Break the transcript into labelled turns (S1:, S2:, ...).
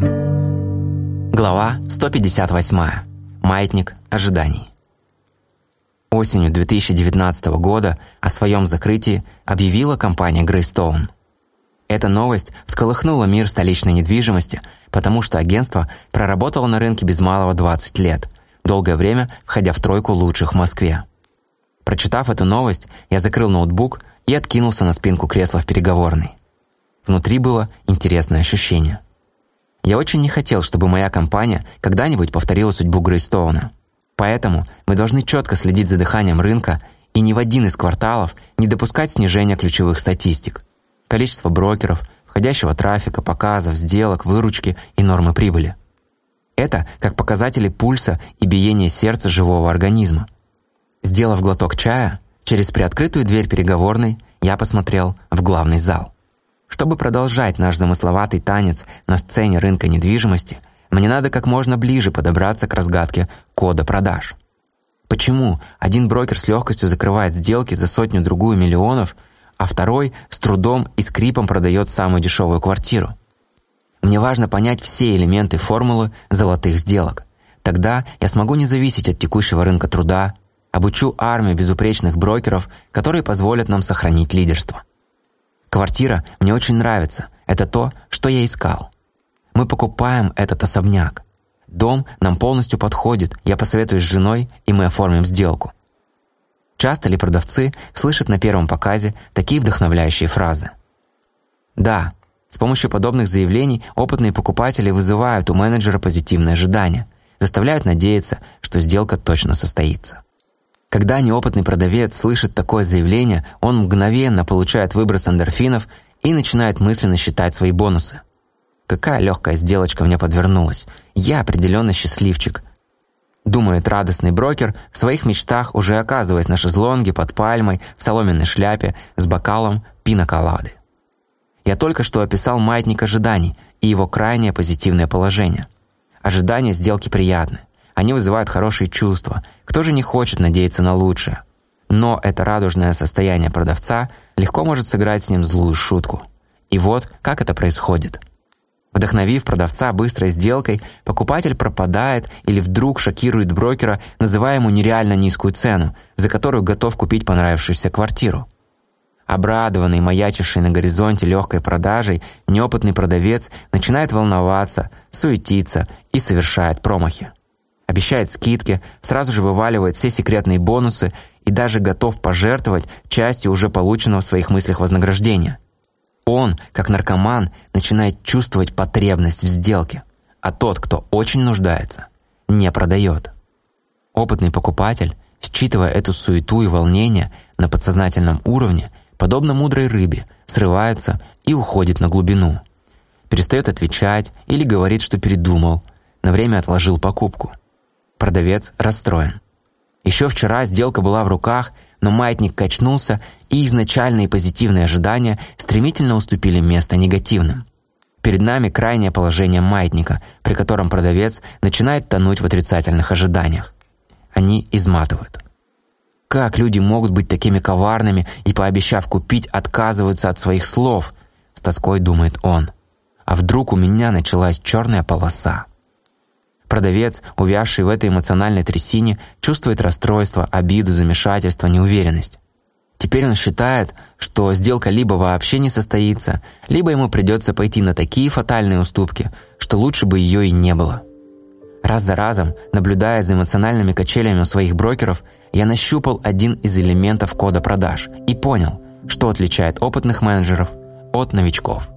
S1: Глава 158. Маятник ожиданий. Осенью 2019 года о своем закрытии объявила компания Greystone. Эта новость всколыхнула мир столичной недвижимости, потому что агентство проработало на рынке без малого 20 лет, долгое время входя в тройку лучших в Москве. Прочитав эту новость, я закрыл ноутбук и откинулся на спинку кресла в переговорной. Внутри было интересное ощущение. Я очень не хотел, чтобы моя компания когда-нибудь повторила судьбу Грейстоуна – Поэтому мы должны четко следить за дыханием рынка и ни в один из кварталов не допускать снижения ключевых статистик. Количество брокеров, входящего трафика, показов, сделок, выручки и нормы прибыли. Это как показатели пульса и биения сердца живого организма. Сделав глоток чая, через приоткрытую дверь переговорной я посмотрел в главный зал. Чтобы продолжать наш замысловатый танец на сцене рынка недвижимости – мне надо как можно ближе подобраться к разгадке кода продаж. Почему один брокер с легкостью закрывает сделки за сотню-другую миллионов, а второй с трудом и скрипом продает самую дешевую квартиру? Мне важно понять все элементы формулы золотых сделок. Тогда я смогу не зависеть от текущего рынка труда, обучу армию безупречных брокеров, которые позволят нам сохранить лидерство. Квартира мне очень нравится. Это то, что я искал. Мы покупаем этот особняк. Дом нам полностью подходит, я посоветуюсь с женой, и мы оформим сделку. Часто ли продавцы слышат на первом показе такие вдохновляющие фразы? Да, с помощью подобных заявлений опытные покупатели вызывают у менеджера позитивные ожидания, заставляют надеяться, что сделка точно состоится. Когда неопытный продавец слышит такое заявление, он мгновенно получает выброс эндорфинов и начинает мысленно считать свои бонусы – Какая легкая сделочка мне подвернулась. Я определенно счастливчик. Думает радостный брокер, в своих мечтах уже оказываясь на шезлонге под пальмой, в соломенной шляпе, с бокалом пиноколады. Я только что описал маятник ожиданий и его крайнее позитивное положение. Ожидания сделки приятны. Они вызывают хорошие чувства. Кто же не хочет надеяться на лучшее? Но это радужное состояние продавца легко может сыграть с ним злую шутку. И вот как это происходит – Вдохновив продавца быстрой сделкой, покупатель пропадает или вдруг шокирует брокера, называя ему нереально низкую цену, за которую готов купить понравившуюся квартиру. Обрадованный, маячивший на горизонте легкой продажей, неопытный продавец начинает волноваться, суетиться и совершает промахи. Обещает скидки, сразу же вываливает все секретные бонусы и даже готов пожертвовать частью уже полученного в своих мыслях вознаграждения. Он, как наркоман, начинает чувствовать потребность в сделке, а тот, кто очень нуждается, не продает. Опытный покупатель, считывая эту суету и волнение на подсознательном уровне, подобно мудрой рыбе, срывается и уходит на глубину. Перестает отвечать или говорит, что передумал, на время отложил покупку. Продавец расстроен. Еще вчера сделка была в руках, но маятник качнулся, и изначальные позитивные ожидания стремительно уступили место негативным. Перед нами крайнее положение маятника, при котором продавец начинает тонуть в отрицательных ожиданиях. Они изматывают. Как люди могут быть такими коварными и, пообещав купить, отказываются от своих слов? С тоской думает он. А вдруг у меня началась черная полоса? Продавец, увязший в этой эмоциональной трясине, чувствует расстройство, обиду, замешательство, неуверенность. Теперь он считает, что сделка либо вообще не состоится, либо ему придется пойти на такие фатальные уступки, что лучше бы ее и не было. Раз за разом, наблюдая за эмоциональными качелями у своих брокеров, я нащупал один из элементов кода продаж и понял, что отличает опытных менеджеров от новичков.